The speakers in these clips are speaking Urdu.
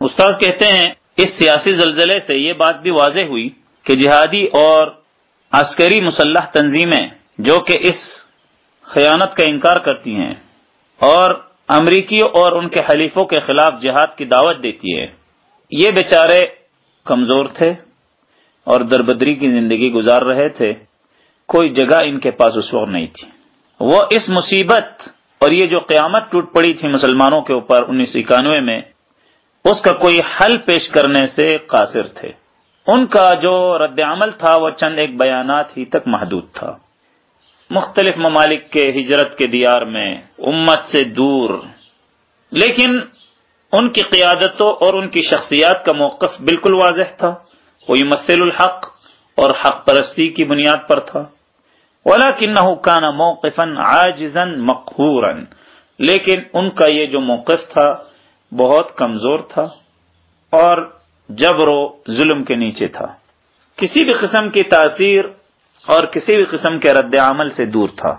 استاذ کہتے ہیں، اس سیاسی زلزلے سے یہ بات بھی واضح ہوئی کہ جہادی اور عسکری مسلح تنظیمیں جو کہ اس خیانت کا انکار کرتی ہیں اور امریکی اور ان کے حلیفوں کے خلاف جہاد کی دعوت دیتی ہے یہ بیچارے کمزور تھے اور دربدری کی زندگی گزار رہے تھے، کوئی جگہ ان کے پاس اس وقت نہیں تھی۔ وہ اس مصیبت اور یہ جو قیامت ٹوٹ پڑی تھی مسلمانوں کے اوپر انیس سو اکانوے میں اس کا کوئی حل پیش کرنے سے قاصر تھے۔ ان کا جو رد عمل تھا وہ چند ایک بیانات ہی تک محدود تھا۔ مختلف ممالک کے ہجرت کے دیار میں امت سے دور۔ لیکن ان کی قیادتوں اور ان کی شخصیات کا موقف بالکل واضح تھا۔ وہ مسل الحق اور حق پرستی کی بنیاد پر تھا۔ ولكنه كان موقفا عاجزا مقهورا لیکن ان کا یہ جو موقف تھا بہت کمزور تھا اور جبر و ظلم کے نیچے تھا۔ کسی بھی قسم کی تاثیر اور کسی بھی قسم کے رد عمل سے دور تھا۔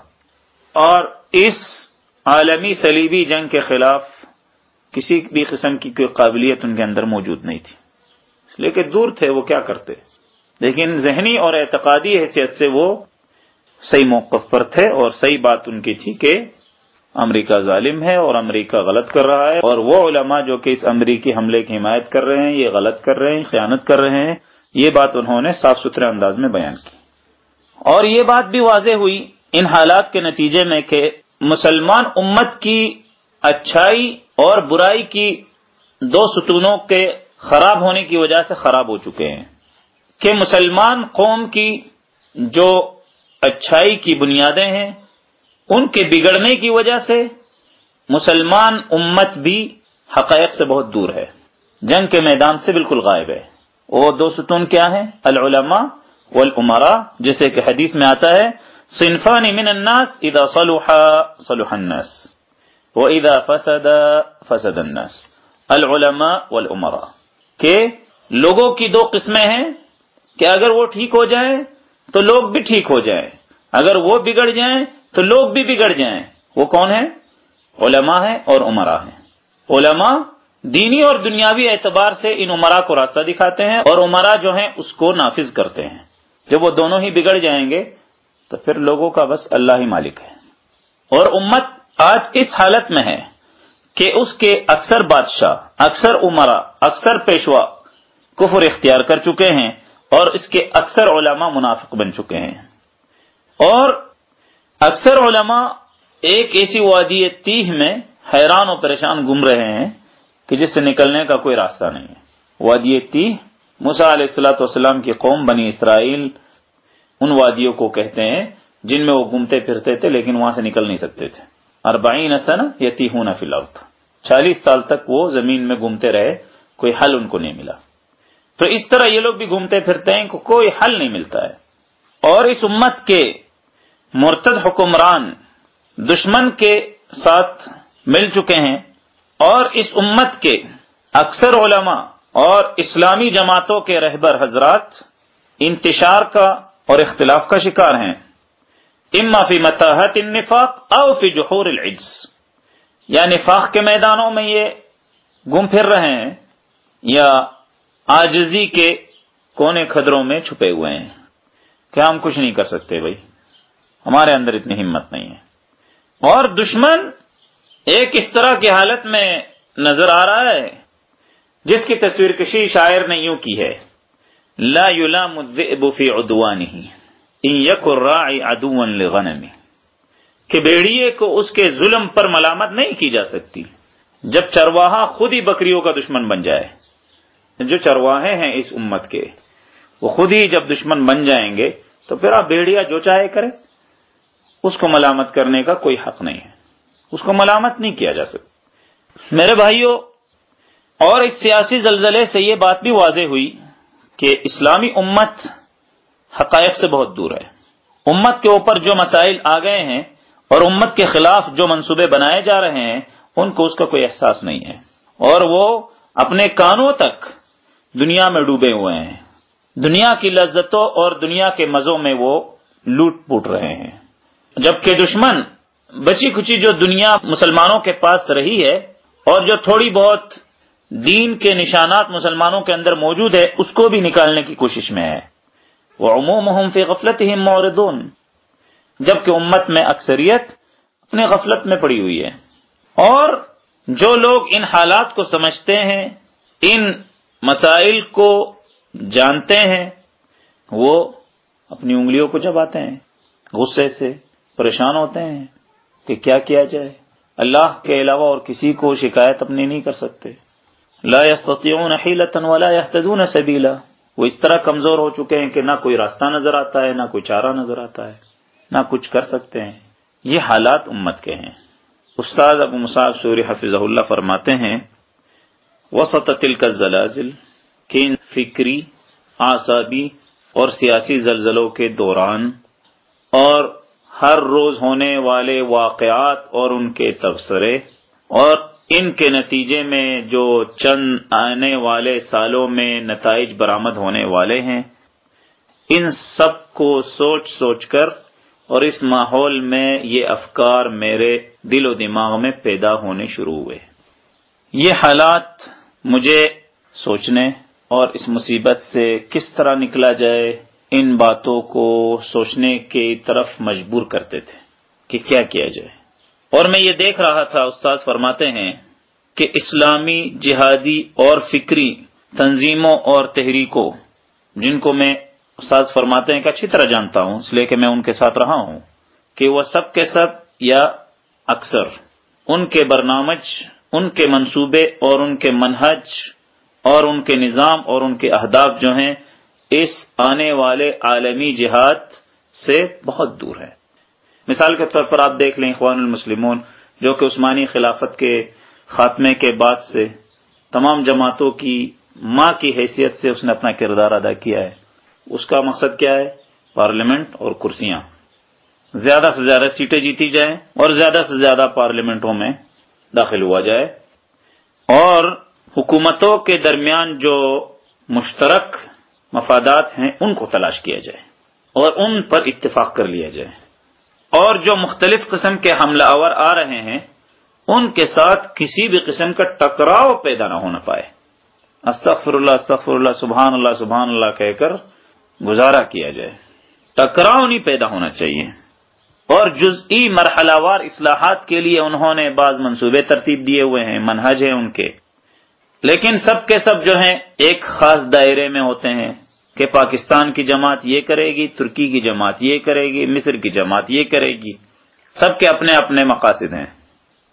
اور اس عالمی صلیبی جنگ کے خلاف کسی بھی قسم کی کوئی قابلیت ان کے اندر موجود نہیں تھی۔ اس لیے کہ دور تھے، وہ کیا کرتے؟ لیکن ذہنی اور اعتقادی حیثیت سے وہ صحیح موقف پر تھے اور صحیح بات ان کی تھی کہ امریکہ ظالم ہے اور امریکہ غلط کر رہا ہے اور وہ علماء جو کہ اس امریکی حملے کی حمایت کر رہے ہیں، یہ غلط کر رہے ہیں، خیانت کر رہے ہیں، یہ بات انہوں نے صاف ستھرے انداز میں بیان کی۔ اور یہ بات بھی واضح ہوئی ان حالات کے نتیجے میں کہ مسلمان امت کی اچھائی اور برائی کی دو ستونوں کے خراب ہونے کی وجہ سے خراب ہو چکے ہیں۔ کہ مسلمان قوم کی جو اچھائی کی بنیادیں ہیں ان کے بگڑنے کی وجہ سے مسلمان امت بھی حقائق سے بہت دور ہے۔ جنگ کے میدان سے بالکل غائب ہے۔ وہ دو ستون کیا ہیں؟ العلماء والعمراء جیسے کہ حدیث میں آتا ہے، صنفان من الناس اذا صلح صلح الناس واذا فسد فسد الناس۔ العلماء والعمراء کہ لوگوں کی دو قسمیں ہیں، کہ اگر وہ ٹھیک ہو جائیں تو لوگ بھی ٹھیک ہو جائیں۔ اگر وہ بگڑ جائیں تو لوگ بھی بگڑ جائیں۔ وہ کون ہے علماء ہیں اور عمرا ہیں۔ علماء دینی اور دنیاوی اعتبار سے ان عمرا کو راستہ دکھاتے ہیں اور عمرا جو ہیں اس کو نافذ کرتے ہیں۔ جب وہ دونوں ہی بگڑ جائیں گے تو پھر لوگوں کا بس اللہ ہی مالک ہے۔ اور امت آج اس حالت میں ہے کہ اس کے اکثر بادشاہ، اکثر عمرا، اکثر پیشوا کفر اختیار کر چکے ہیں اور اس کے اکثر علماء منافق بن چکے ہیں۔ اور اکثر علماء ایک ایسی وادی تیہ میں حیران و پریشان گم رہے ہیں کہ جس سے نکلنے کا کوئی راستہ نہیں ہے۔ وادی تیہ مسا علیہ السلاۃ والسلام کی قوم بنی اسرائیل ان وادیوں کو کہتے ہیں جن میں وہ گھومتے پھرتے تھے لیکن وہاں سے نکل نہیں سکتے تھے۔ اربعین سن یتی ہوں فی الارض۔ چالیس سال تک وہ زمین میں گھومتے رہے، کوئی حل ان کو نہیں ملا۔ تو اس طرح یہ لوگ بھی گھومتے پھرتے ہیں کہ کوئی حل نہیں ملتا ہے۔ اور اس امت کے مرتد حکمران دشمن کے ساتھ مل چکے ہیں اور اس امت کے اکثر علماء اور اسلامی جماعتوں کے رہبر حضرات انتشار کا اور اختلاف کا شکار ہیں۔ اما فی متاحت النفاق او فی جحور العجز۔ یا نفاق کے میدانوں میں یہ گم پھر رہے ہیں یا آجزی کے کونے خدروں میں چھپے ہوئے ہیں۔ کیا ہم کچھ نہیں کر سکتے بھائی؟ ہمارے اندر اتنی ہمت نہیں ہے۔ اور دشمن ایک اس طرح کی حالت میں نظر آ رہا ہے، جس کی تصویر کشی شاعر نے یوں کی ہے، لا يلام الذئب في عدوانه ان يك الراعي عدوا لغنمه کہ بیڑیے کو اس کے ظلم پر ملامت نہیں کی جا سکتی، جب چرواہا خود ہی بکریوں کا دشمن بن جائے۔ جو چرواہے ہیں اس امت کے، وہ خود ہی جب دشمن بن جائیں گے، تو پھر آپ بیڑیا جو چاہے کرے اس کو ملامت کرنے کا کوئی حق نہیں ہے۔ اس کو ملامت نہیں کیا جا سکتا۔ میرے بھائیوں اور اس سیاسی زلزلے سے یہ بات بھی واضح ہوئی کہ اسلامی امت حقائق سے بہت دور ہے۔ امت کے اوپر جو مسائل آ گئے ہیں اور امت کے خلاف جو منصوبے بنائے جا رہے ہیں، ان کو اس کا کوئی احساس نہیں ہے۔ اور وہ اپنے کانوں تک دنیا میں ڈوبے ہوئے ہیں۔ دنیا کی لذتوں اور دنیا کے مزوں میں وہ لوٹ پوٹ رہے ہیں۔ جبکہ دشمن بچی کچی جو دنیا مسلمانوں کے پاس رہی ہے اور جو تھوڑی بہت دین کے نشانات مسلمانوں کے اندر موجود ہے، اس کو بھی نکالنے کی کوشش میں ہے۔ وہ عموم فی غفلت ہی موردون جبکہ امت میں اکثریت اپنے غفلت میں پڑی ہوئی ہے۔ اور جو لوگ ان حالات کو سمجھتے ہیں، ان مسائل کو جانتے ہیں، وہ اپنی انگلیوں کو جباتے ہیں، غصے سے۔ پریشان ہوتے ہیں کہ کیا کیا جائے۔ اللہ کے علاوہ اور کسی کو شکایت اپنی نہیں کر سکتے۔ لا يستطيعون حیلتا ولا يهتدون سبیلا۔ وہ اس طرح کمزور ہو چکے ہیں کہ نہ کوئی راستہ نظر آتا ہے، نہ کوئی چارہ نظر آتا ہے، نہ کچھ کر سکتے ہیں۔ یہ حالات امت کے ہیں۔ استاد ابو مصعب سوری حفظ اللہ فرماتے ہیں، وسط تلک الزلازل کہ ان فکری آسابی اور سیاسی زلزلوں کے دوران اور ہر روز ہونے والے واقعات اور ان کے تبصرے اور ان کے نتیجے میں جو چند آنے والے سالوں میں نتائج برآمد ہونے والے ہیں، ان سب کو سوچ سوچ کر اور اس ماحول میں یہ افکار میرے دل و دماغ میں پیدا ہونے شروع ہوئے۔ یہ حالات مجھے سوچنے اور اس مصیبت سے کس طرح نکلا جائے ان باتوں کو سوچنے کی طرف مجبور کرتے تھے کہ کیا کیا جائے۔ اور میں یہ دیکھ رہا تھا استاد فرماتے ہیں کہ اسلامی جہادی اور فکری تنظیموں اور تحریکوں، جن کو میں استاد فرماتے ہیں کہ اچھی طرح جانتا ہوں، اس لیے کہ میں ان کے ساتھ رہا ہوں، کہ وہ سب کے سب یا اکثر ان کے برنامج، ان کے منصوبے اور ان کے منہج اور ان کے نظام اور ان کے اہداف جو ہیں اس آنے والے عالمی جہاد سے بہت دور ہے۔ مثال کے طور پر آپ دیکھ لیں اخوان المسلمون، جو کہ عثمانی خلافت کے خاتمے کے بعد سے تمام جماعتوں کی ماں کی حیثیت سے اس نے اپنا کردار ادا کیا ہے۔ اس کا مقصد کیا ہے؟ پارلیمنٹ اور کرسیاں۔ زیادہ سے زیادہ سیٹیں جیتی جائیں اور زیادہ سے زیادہ پارلیمنٹوں میں داخل ہوا جائے۔ اور حکومتوں کے درمیان جو مشترک مفادات ہیں، ان کو تلاش کیا جائے اور ان پر اتفاق کر لیا جائے۔ اور جو مختلف قسم کے حملہ آور آ رہے ہیں، ان کے ساتھ کسی بھی قسم کا ٹکراؤ پیدا نہ ہونا پائے۔ استغفر اللہ استغفر اللہ سبحان اللہ سبحان اللہ کہہ کر گزارا کیا جائے۔ ٹکراؤ نہیں پیدا ہونا چاہیے۔ اور جزئی مرحلہ وار اصلاحات کے لیے انہوں نے بعض منصوبے ترتیب دیے ہوئے ہیں، منہج ہیں ان کے۔ لیکن سب کے سب جو ہیں ایک خاص دائرے میں ہوتے ہیں کہ پاکستان کی جماعت یہ کرے گی، ترکی کی جماعت یہ کرے گی، مصر کی جماعت یہ کرے گی۔ سب کے اپنے اپنے مقاصد ہیں۔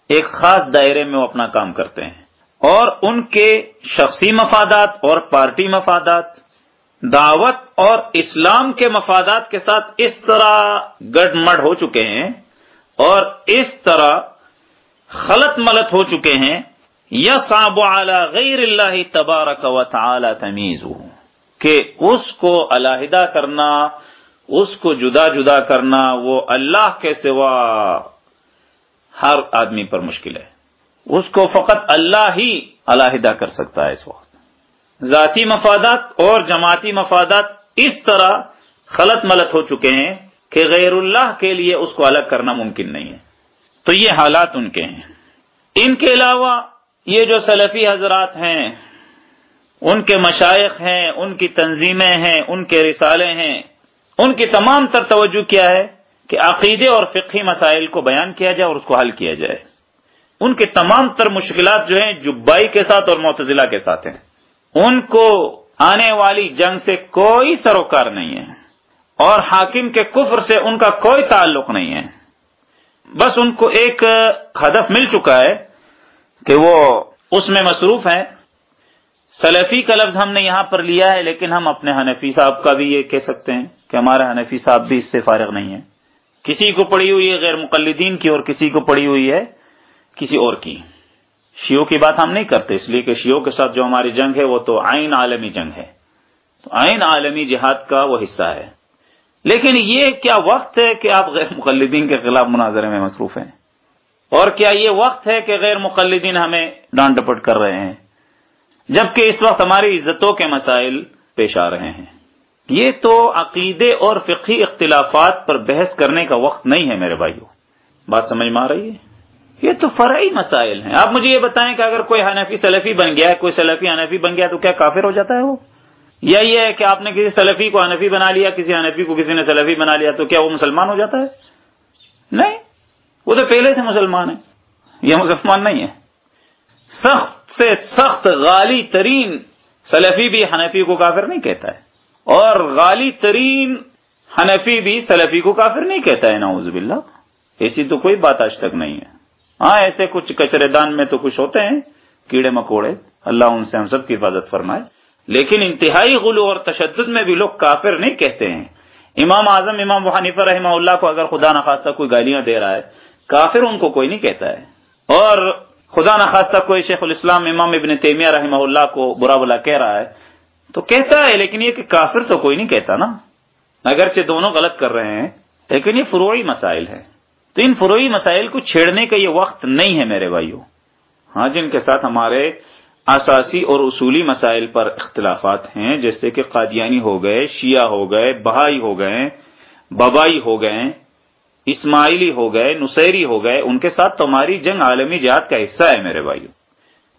ایک خاص دائرے میں وہ اپنا کام کرتے ہیں۔ اور ان کے شخصی مفادات اور پارٹی مفادات، دعوت اور اسلام کے مفادات کے ساتھ اس طرح گڈ مڈ ہو چکے ہیں اور اس طرح خلط ملت ہو چکے ہیں یا صاب غیر اللہ تبارک و تعالی تمیز کہ اس کو علیحدہ کرنا، اس کو جدا جدا کرنا وہ اللہ کے سوا ہر آدمی پر مشکل ہے۔ اس کو فقط اللہ ہی علیحدہ کر سکتا ہے اس وقت۔ ذاتی مفادات اور جماعتی مفادات اس طرح خلط ملت ہو چکے ہیں کہ غیر اللہ کے لیے اس کو الگ کرنا ممکن نہیں ہے۔ تو یہ حالات ان کے ہیں۔ ان کے علاوہ یہ جو سلفی حضرات ہیں، ان کے مشائق ہیں، ان کی تنظیمیں ہیں، ان کے رسالے ہیں، ان کی تمام تر توجہ کیا ہے کہ عقیدے اور فقہی مسائل کو بیان کیا جائے اور اس کو حل کیا جائے۔ ان کے تمام تر مشکلات جو ہیں، جبائی کے ساتھ اور معتزلہ کے ساتھ ہیں۔ ان کو آنے والی جنگ سے کوئی سروکار نہیں ہے۔ اور حاکم کے کفر سے ان کا کوئی تعلق نہیں ہے۔ بس ان کو ایک ہدف مل چکا ہے کہ وہ اس میں مصروف ہیں۔ سلفی کا لفظ ہم نے یہاں پر لیا ہے، لیکن ہم اپنے حنفی صاحب کا بھی یہ کہہ سکتے ہیں کہ ہمارے حنفی صاحب بھی اس سے فارغ نہیں ہے کسی کو پڑی ہوئی ہے غیر مقلدین کی اور کسی کو پڑی ہوئی ہے کسی اور کی۔ شیو کی بات ہم نہیں کرتے، اس لیے کہ شیو کے ساتھ جو ہماری جنگ ہے، وہ تو آئین عالمی جنگ ہے۔ تو آئین عالمی جہاد کا وہ حصہ ہے۔ لیکن یہ کیا وقت ہے کہ آپ غیر مقلدین کے خلاف مناظرے میں مصروف ہیں؟ اور کیا یہ وقت ہے کہ غیر مقلدین ہمیں ڈانٹ ڈپٹ کر رہے ہیں؟ جبکہ اس وقت ہماری عزتوں کے مسائل پیش آ رہے ہیں۔ یہ تو عقیدے اور فقی اختلافات پر بحث کرنے کا وقت نہیں ہے میرے بھائیوں بات سمجھ میں آ رہی ہے؟ یہ تو فرعی مسائل ہیں۔ آپ مجھے یہ بتائیں کہ اگر کوئی حنفی سلفی بن گیا ہے، کوئی سلفی حنفی بن گیا تو کیا کافر ہو جاتا ہے وہ؟ یا یہ ہے کہ آپ نے کسی سلفی کو حنفی بنا لیا، کسی حنفی کو کسی نے سلفی بنا لیا تو کیا وہ مسلمان ہو جاتا ہے؟ نہیں۔ وہ تو پہلے سے مسلمان ہے یہ مسلمان نہیں ہے سخت سے سخت، غالی ترین سلفی بھی حنفی کو کافر نہیں کہتا ہے۔ اور غالی ترین حنفی بھی سلفی کو کافر نہیں کہتا ہے، نعوذ باللہ۔ ایسی تو کوئی بات آج تک نہیں ہے۔ ہاں ایسے کچھ کچرے دان میں تو کچھ ہوتے ہیں، کیڑے مکوڑے۔ اللہ ان سے ہم سب کی حفاظت فرمائے۔ لیکن انتہائی غلو اور تشدد میں بھی لوگ کافر نہیں کہتے ہیں۔ امام اعظم، امام حنیفہ رحمہ اللہ کو اگر خدا نخواستہ کوئی گالیاں دے رہا ہے کافر ان کو کوئی نہیں کہتا ہے۔ اور خدا نخواستہ کوئی شیخ الاسلام امام ابن تیمیہ رحمہ اللہ کو برا بلا کہہ رہا ہے تو کہتا ہے، لیکن یہ کہ کافر تو کوئی نہیں کہتا نا۔ اگرچہ دونوں غلط کر رہے ہیں، لیکن یہ فروعی مسائل ہے تو ان فروئی مسائل کو چھیڑنے کا یہ وقت نہیں ہے میرے بھائیوں ہاں جن کے ساتھ ہمارے اساسی اور اصولی مسائل پر اختلافات ہیں، جیسے کہ قادیانی ہو گئے، شیعہ ہو گئے، بہائی ہو گئے، ببائی ہو گئے۔ اسماعیلی ہو گئے، نصیری ہو گئے، ان کے ساتھ تمہاری جنگ عالمی جہاد کا حصہ ہے میرے بھائیوں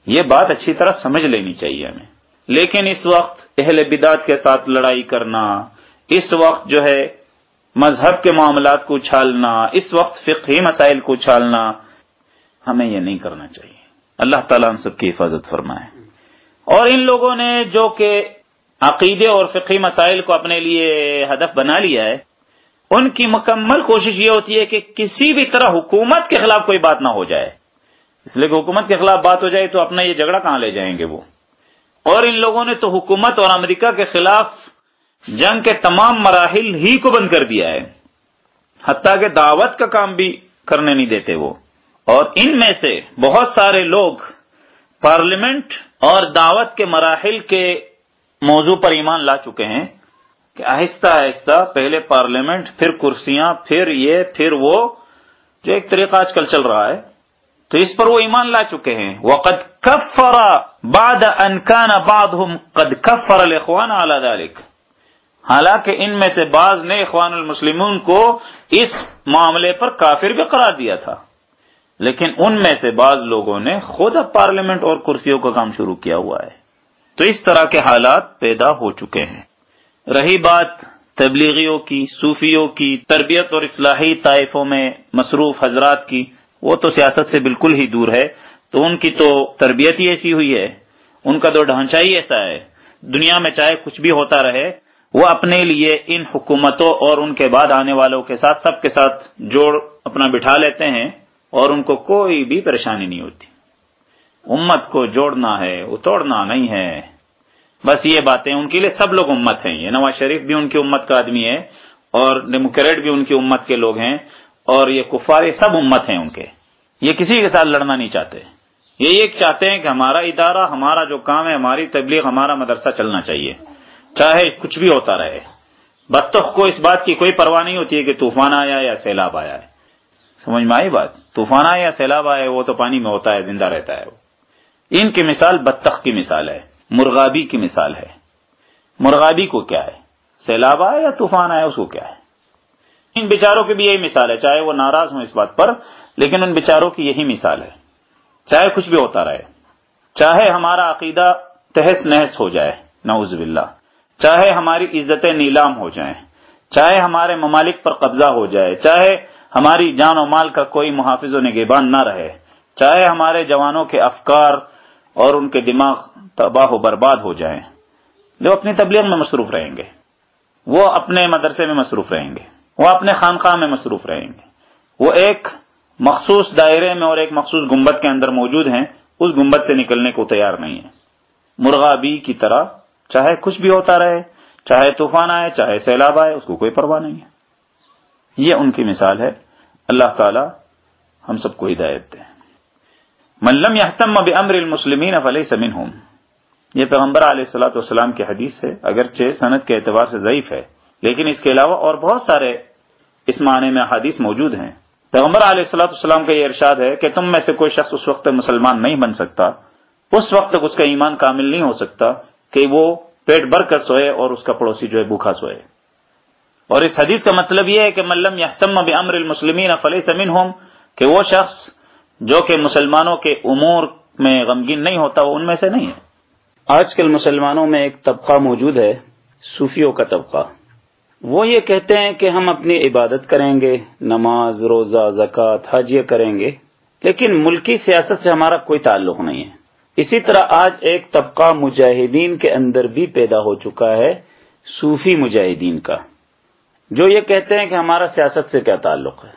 یہ بات اچھی طرح سمجھ لینی چاہیے ہمیں۔ لیکن اس وقت اہل بدات کے ساتھ لڑائی کرنا، اس وقت جو ہے مذہب کے معاملات کو چھالنا اس وقت فقہی مسائل کو چھالنا ہمیں یہ نہیں کرنا چاہیے۔ اللہ تعالیٰ ہم سب کی حفاظت فرمائے۔ اور ان لوگوں نے جو کہ عقیدے اور فقہی مسائل کو اپنے لیے ہدف بنا لیا ہے ان کی مکمل کوشش یہ ہوتی ہے کہ کسی بھی طرح حکومت کے خلاف کوئی بات نہ ہو جائے۔ اس لیے کہ حکومت کے خلاف بات ہو جائے تو اپنا یہ جھگڑا کہاں لے جائیں گے وہ؟ اور ان لوگوں نے تو حکومت اور امریکہ کے خلاف جنگ کے تمام مراحل ہی کو بند کر دیا ہے۔ حتیٰ کہ دعوت کا کام بھی کرنے نہیں دیتے وہ۔ اور ان میں سے بہت سارے لوگ پارلیمنٹ اور دعوت کے مراحل کے موضوع پر ایمان لا چکے ہیں۔ کہ آہستہ آہستہ پہلے پارلیمنٹ، پھر کرسیاں، پھر یہ، پھر وہ، جو ایک طریقہ آج کل چل رہا ہے۔ تو اس پر وہ ایمان لا چکے ہیں۔ وقد کفر بعد ان كان بعضهم قد كفر الاخوان على ذلك۔ حالانکہ ان میں سے بعض نے اخوان المسلمون کو اس معاملے پر کافر بھی قرار دیا تھا۔ لیکن ان میں سے بعض لوگوں نے خود اب پارلیمنٹ اور کرسیوں کا کام شروع کیا ہوا ہے۔ تو اس طرح کے حالات پیدا ہو چکے ہیں۔ رہی بات تبلیغیوں کی، صوفیوں کی، تربیت اور اصلاحی طائفوں میں مصروف حضرات کی، وہ تو سیاست سے بالکل ہی دور ہے۔ تو ان کی تو تربیت ہی ایسی ہوئی ہے۔ ان کا تو ڈھانچہ ہی ایسا ہے۔ دنیا میں چاہے کچھ بھی ہوتا رہے، وہ اپنے لیے ان حکومتوں اور ان کے بعد آنے والوں کے ساتھ، سب کے ساتھ جوڑ اپنا بٹھا لیتے ہیں اور ان کو کوئی بھی پریشانی نہیں ہوتی۔ امت کو جوڑنا ہے، اتوڑنا نہیں ہے۔ بس یہ باتیں ان کے لیے سب لوگ امت ہیں۔ یہ نواز شریف بھی ان کی امت کا آدمی ہے اور ڈیموکریٹ بھی ان کی امت کے لوگ ہیں اور یہ کفار سب امت ہیں ان کے۔ یہ کسی کے ساتھ لڑنا نہیں چاہتے۔ یہ ایک چاہتے ہیں کہ ہمارا ادارہ، ہمارا جو کام ہے، ہماری تبلیغ، ہمارا مدرسہ چلنا چاہیے۔ چاہے کچھ بھی ہوتا رہے۔ بطخ کو اس بات کی کوئی پرواہ نہیں ہوتی ہے کہ طوفان آیا یا سیلاب آیا ہے۔ سمجھ میں آئی بات؟ طوفان آیا یا سیلاب آیا، وہ تو پانی میں ہوتا ہے، زندہ رہتا ہے۔ وہ۔ ان کی مثال بطخ کی مثال ہے۔ مرغابی کی مثال ہے۔ مرغابی کو کیا ہے؟ سیلاب آیا یا طوفان آیا؟ اس کو کیا ہے؟ ان بیچاروں کی بھی یہی مثال ہے۔ چاہے وہ ناراض ہوں اس بات پر، لیکن ان بیچاروں کی یہی مثال ہے۔ چاہے کچھ بھی ہوتا رہے۔ چاہے ہمارا عقیدہ تہس نہس ہو جائے، نعوذ باللہ۔ چاہے ہماری عزتیں نیلام ہو جائیں۔ چاہے ہمارے ممالک پر قبضہ ہو جائے۔ چاہے ہماری جان و مال کا کوئی محافظ و نگہبان نہ رہے۔ چاہے ہمارے جوانوں کے افکار اور ان کے دماغ تباہ و برباد ہو جائیں، جو اپنی تبلیغ میں مصروف رہیں گے۔ وہ اپنے مدرسے میں مصروف رہیں گے، وہ اپنے خانقاہ میں مصروف رہیں گے۔ وہ ایک مخصوص دائرے میں اور ایک مخصوص گنبد کے اندر موجود ہیں، اس گنبد سے نکلنے کو تیار نہیں ہے مرغا بی کی طرح، چاہے کچھ بھی ہوتا رہے، چاہے طوفان آئے، چاہے سیلاب آئے، اس کو کوئی پرواہ نہیں ہے۔ یہ ان کی مثال ہے۔ اللہ تعالی ہم سب کو ہدایت دے۔ ملم یحتم امر المسلمین فلح سمن ہوں یہ پیغمبر علیہ السلاۃ والسلام کی حدیث ہے، اگرچہ صنعت کے اعتبار سے ضعیف ہے، لیکن اس کے علاوہ اور بہت سارے اس معنی میں حدیث موجود ہیں۔ پیغمبر علیہ السلاۃ والسلام کا یہ ارشاد ہے کہ تم میں سے کوئی شخص اس وقت مسلمان نہیں بن سکتا، اس وقت تک اس کا ایمان کامل نہیں ہو سکتا کہ وہ پیٹ بھر کر سوئے اور اس کا پڑوسی جو ہے بھوکھا سوئے۔ اور اس حدیث کا مطلب یہ ہے کہ ملم یا امر المسلمین فلی سمین ہوم کہ وہ شخص جو کہ مسلمانوں کے امور میں غمگین نہیں ہوتا، وہ ان میں سے نہیں ہے۔ آج کل مسلمانوں میں ایک طبقہ موجود ہے، صوفیوں کا طبقہ۔ وہ یہ کہتے ہیں کہ ہم اپنی عبادت کریں گے، نماز، روزہ، زکوٰۃ، حج یہ کریں گے، لیکن ملکی سیاست سے ہمارا کوئی تعلق نہیں ہے۔ اسی طرح آج ایک طبقہ مجاہدین کے اندر بھی پیدا ہو چکا ہے، صوفی مجاہدین کا، جو یہ کہتے ہیں کہ ہمارا سیاست سے کیا تعلق ہے۔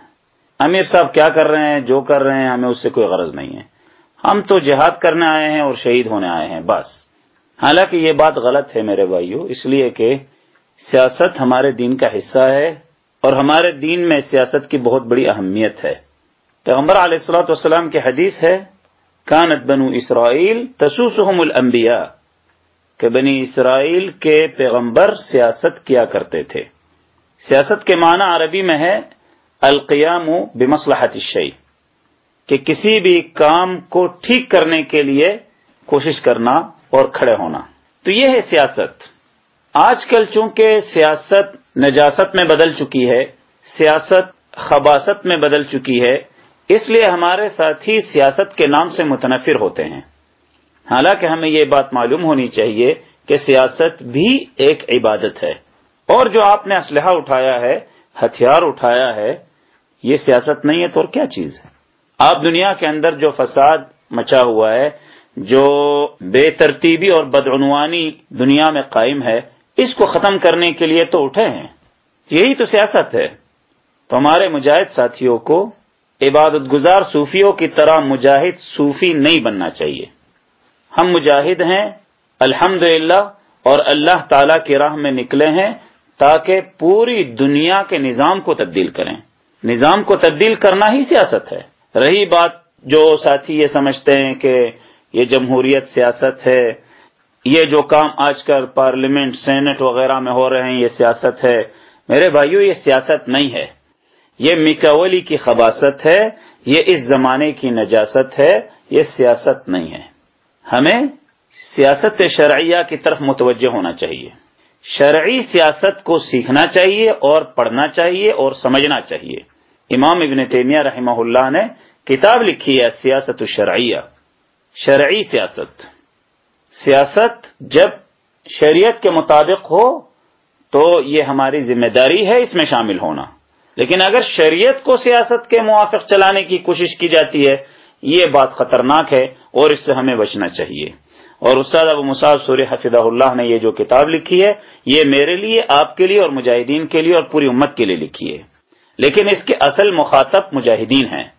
امیر صاحب کیا کر رہے ہیں، جو کر رہے ہیں، ہمیں اس سے کوئی غرض نہیں ہے۔ ہم تو جہاد کرنے آئے ہیں اور شہید ہونے آئے ہیں، بس۔ حالانکہ یہ بات غلط ہے میرے بھائیو، اس لیے کہ سیاست ہمارے دین کا حصہ ہے اور ہمارے دین میں سیاست کی بہت بڑی اہمیت ہے۔ پیغمبر علیہ السلاۃ والسلام کی حدیث ہے، کانت بنو اسرائیل تسوسهم الانبیاء کہ بنی اسرائیل کے پیغمبر سیاست کیا کرتے تھے۔ سیاست کے معنی عربی میں ہے القیام بمصلحت الشیء، کہ کسی بھی کام کو ٹھیک کرنے کے لیے کوشش کرنا۔ اور کھڑے ہونا۔ تو یہ ہے سیاست۔ آج کل چونکہ سیاست نجاست میں بدل چکی ہے، سیاست خباست میں بدل چکی ہے، اس لیے ہمارے ساتھی سیاست کے نام سے متنفر ہوتے ہیں۔ حالانکہ ہمیں یہ بات معلوم ہونی چاہیے کہ سیاست بھی ایک عبادت ہے۔ اور جو آپ نے اسلحہ اٹھایا ہے، ہتھیار اٹھایا ہے، یہ سیاست نہیں ہے تو اور کیا چیز ہے؟ آپ دنیا کے اندر جو فساد مچا ہوا ہے جو بے ترتیبی اور بدعنوانی دنیا میں قائم ہے، اس کو ختم کرنے کے لیے تو اٹھے ہیں۔ یہی تو سیاست ہے۔ تو ہمارے مجاہد ساتھیوں کو عبادت گزار صوفیوں کی طرح مجاہد صوفی نہیں بننا چاہیے۔ ہم مجاہد ہیں الحمد اور اللہ تعالی کی راہ میں نکلے ہیں تاکہ پوری دنیا کے نظام کو تبدیل کریں۔ نظام کو تبدیل کرنا ہی سیاست ہے۔ رہی بات جو ساتھی یہ سمجھتے ہیں کہ یہ جمہوریت سیاست ہے، یہ جو کام آج کل پارلیمنٹ، سینٹ وغیرہ میں ہو رہے ہیں، یہ سیاست ہے۔ میرے بھائیو، یہ سیاست نہیں ہے۔ یہ مکولی کی خباست ہے، یہ اس زمانے کی نجاست ہے، یہ سیاست نہیں ہے۔ ہمیں سیاست شرعیہ کی طرف متوجہ ہونا چاہیے۔ شرعی سیاست کو سیکھنا چاہیے اور پڑھنا چاہیے اور سمجھنا چاہیے۔ امام ابن تیمیہ رحمہ اللہ نے کتاب لکھی ہے سیاست الشرعیہ شرعی سیاست۔ سیاست جب شریعت کے مطابق ہو تو یہ ہماری ذمہ داری ہے اس میں شامل ہونا۔ لیکن اگر شریعت کو سیاست کے موافق چلانے کی کوشش کی جاتی ہے، یہ بات خطرناک ہے اور اس سے ہمیں بچنا چاہیے۔ اور استاد ابو مصعب سوری حفظ اللہ نے یہ جو کتاب لکھی ہے، یہ میرے لیے، آپ کے لیے اور مجاہدین کے لیے اور پوری امت کے لیے لکھی ہے۔ لیکن اس کے اصل مخاطب مجاہدین ہیں۔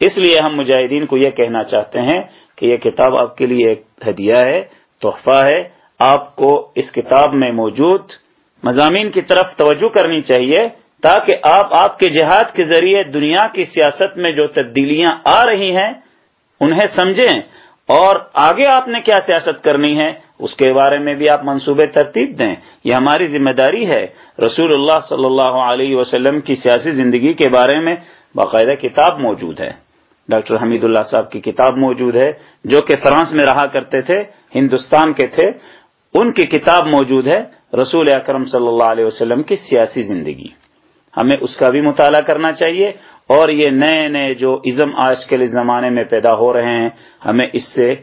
اس لیے ہم مجاہدین کو یہ کہنا چاہتے ہیں کہ یہ کتاب آپ کے لیے ایک ہدیہ ہے، تحفہ ہے، آپ کو اس کتاب میں موجود مضامین کی طرف توجہ کرنی چاہیے تاکہ آپ آپ کے جہاد کے ذریعے دنیا کی سیاست میں جو تبدیلیاں آ رہی ہیں، انہیں سمجھیں۔ اور آگے آپ نے کیا سیاست کرنی ہے، اس کے بارے میں بھی آپ منصوبے ترتیب دیں۔ یہ ہماری ذمہ داری ہے۔ رسول اللہ صلی اللہ علیہ وسلم کی سیاسی زندگی کے بارے میں باقاعدہ کتاب موجود ہے۔ ڈاکٹر حمید اللہ صاحب کی کتاب موجود ہے، جو کہ فرانس میں رہا کرتے تھے، ہندوستان کے تھے، ان کی کتاب موجود ہے رسول اکرم صلی اللہ علیہ وسلم کی سیاسی زندگی۔ ہمیں اس کا بھی مطالعہ کرنا چاہیے اور یہ نئے نئے جو ازم آج کے زمانے میں پیدا ہو رہے ہیں، ہمیں اس سے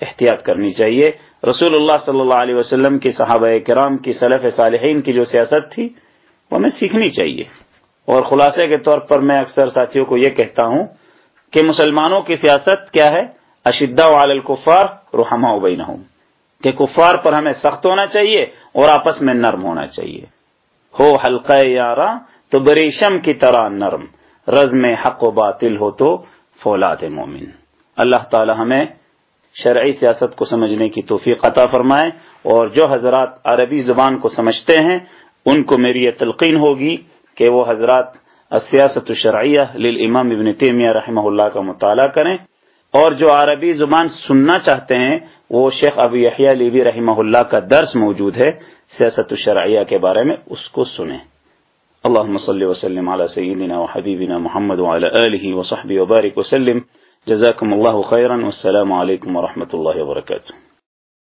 احتیاط کرنی چاہیے۔ رسول اللہ صلی اللہ علیہ وسلم کی صحابہ کرام کی صلف صالحین کی جو سیاست تھی، وہ ہمیں سیکھنی چاہیے۔ اور خلاصے کے طور پر میں اکثر ساتھیوں کو یہ کہتا ہوں کہ مسلمانوں کی سیاست کیا ہے؟ اشدہ وال الکفار رحما بینہم۔ کہ کفار پر ہمیں سخت ہونا چاہیے اور آپس میں نرم ہونا چاہیے۔ ہو حلقہ یارا تو بریشم کی طرح نرم۔ رزم حق و باطل ہو تو فولاد مومن۔ اللہ تعالی ہمیں شرعی سیاست کو سمجھنے کی توفیق عطا فرمائے اور جو حضرات عربی زبان کو سمجھتے ہیں، ان کو میری یہ تلقین ہوگی کہ وہ حضرات سیاست الشرعیہ للامام ابن تیمیہ رحمہ اللہ کا مطالعہ کریں۔ اور جو عربی زبان سننا چاہتے ہیں، وہ شیخ ابو یحییٰ لیبی رحمہ اللہ کا درس موجود ہے سیاست الشرعیہ کے بارے میں، اس کو سنیں۔ اللهم صل وسلم على سيدنا وحبيبنا محمد وعلى آله وصحبه وبارك وسلم۔ جزاكم الله خيرا والسلام عليكم ورحمة الله وبركاته